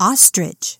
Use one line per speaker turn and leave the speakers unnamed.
ostrich.